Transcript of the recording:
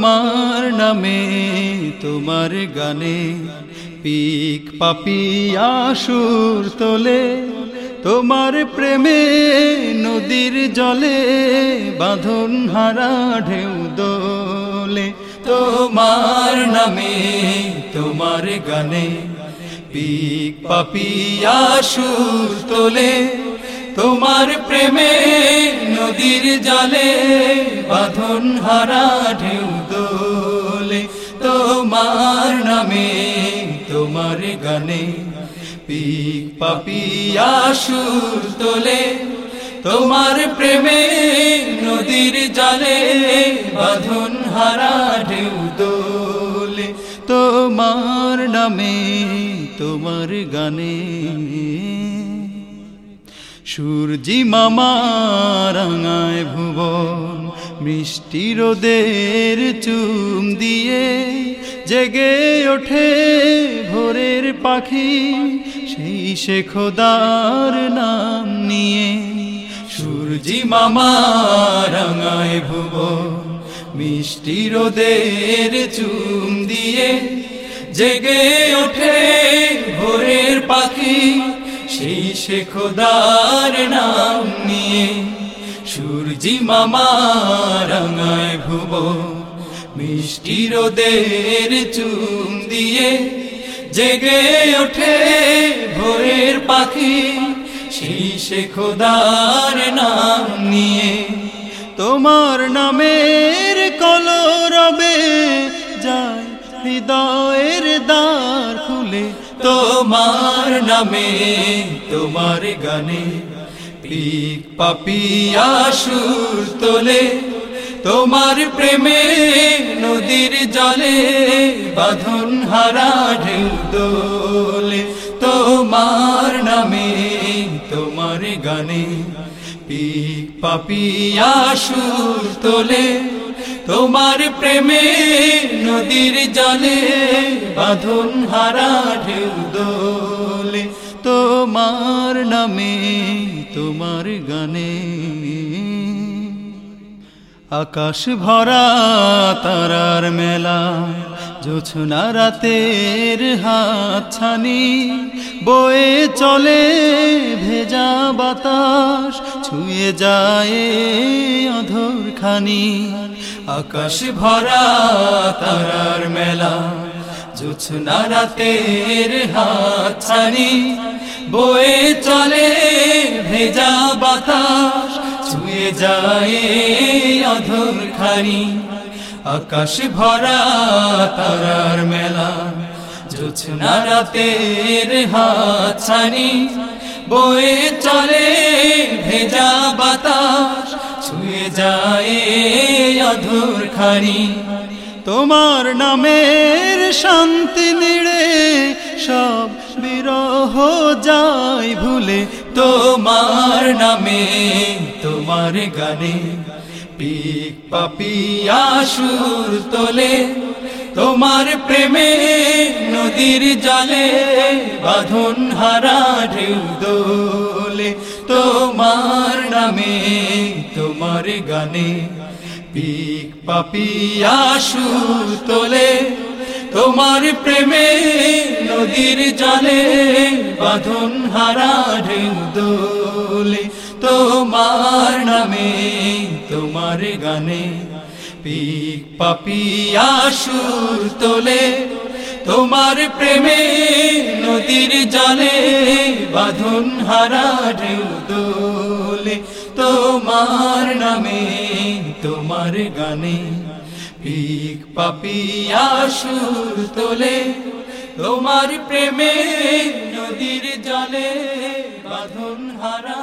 তোমার নামে, তোমার গানে পিক পাপিয়া সুর তোলে, তোমার প্রেমে নদীর জলে বাঁধন হারা ঢেউ দোলে। তোমার নামে, তোমার গানে পিক পাপিয়া সুর তোলে, তোমার প্রেমে নদীর জলে বাঁধন হারা ঢেউ দোলে তোমার নামে, তোমার গানে পিক পাপিয়া সুর তোলে। তোমার প্রেমে নদীর জলে বাঁধন হারা ঢেউ দোলে তোমার নামে, তোমার গানে সূর্যি মামা রাঙায় ভুবন, মিষ্টি রোদের চুম দিয়ে জেগে ওঠে ভোরের পাখি, সেই সে খোদার নাম নিয়ে। সূর্যি মামা রাঙায় ভুবন, মিষ্টি রোদের চুম দিয়ে জেগে ওঠে ভোরের পাখি সেই সে খোদার নাম নিয়ে সূর্যি মামা রাঙায় ভুব মিষ্টি রোদের চুম দিয়ে জেগে ওঠে ভোরের পাখি। সেই সে খোদার নাম নিয়ে তোমার নামের কলরবে যায়, হৃদয়ের দ্বার খুলে তোমার নামে, তোমার গানে পিক পাপিয়া সুর তোলে, তোমার প্রেমে নদীর জলে, বাঁধন হারা ঢেউ দোলে তোমার নামে, তোমার গানে পিক পাপিয়া সুর তোলে, তোমার প্রেমে নদীর জলে বাঁধন হারা ঢেউ দোলে। তোমার নামে তোমার গানে আকাশ ভরা তারার মেলা জোছনা রাতের হাত ছানি বয়ে চলে ভেজা বাতাস, ছুঁয়ে যায় অধর খানি আকাশ ভরা তারার মেলা, জোছনা রাতের হাত ছানি বয়ে চলে ভেজা বাতাস, ছুঁয়ে যায় অধর খানি আকাশ ভরা তারার মেলা, জোছনা রাতের হাত ছানি বয়ে চলে ভেজা বাতাস, ছুঁয়ে যায় অধর খানি। তোমার নামের শান্তি নিড়ে সব বিরহ যায় ভুলে। তোমার নামে, তোমার গানে পিক পাপিয়া সুর তোলে, তোমার প্রেমে নদীর জলে, বাঁধন হারা ঢেউ দোলে, তোমার নামে, তোমার গানে পিক পাপিয়া সুর তোলে, তোমার প্রেমে নদীর জলে, বাঁধন হারা ঢেউ দোলে তোমার নামে, তোমার গানে পিক পাপিয়া সুর তোলে। তোমার প্রেমে নদীর জলে বাঁধন হারা ঢেউ দোলে তোমার নামে, তোমার গানে পিক পাপিয়া সুর তোলে। তোমার প্রেমে নদীর জলে বাঁধন হারা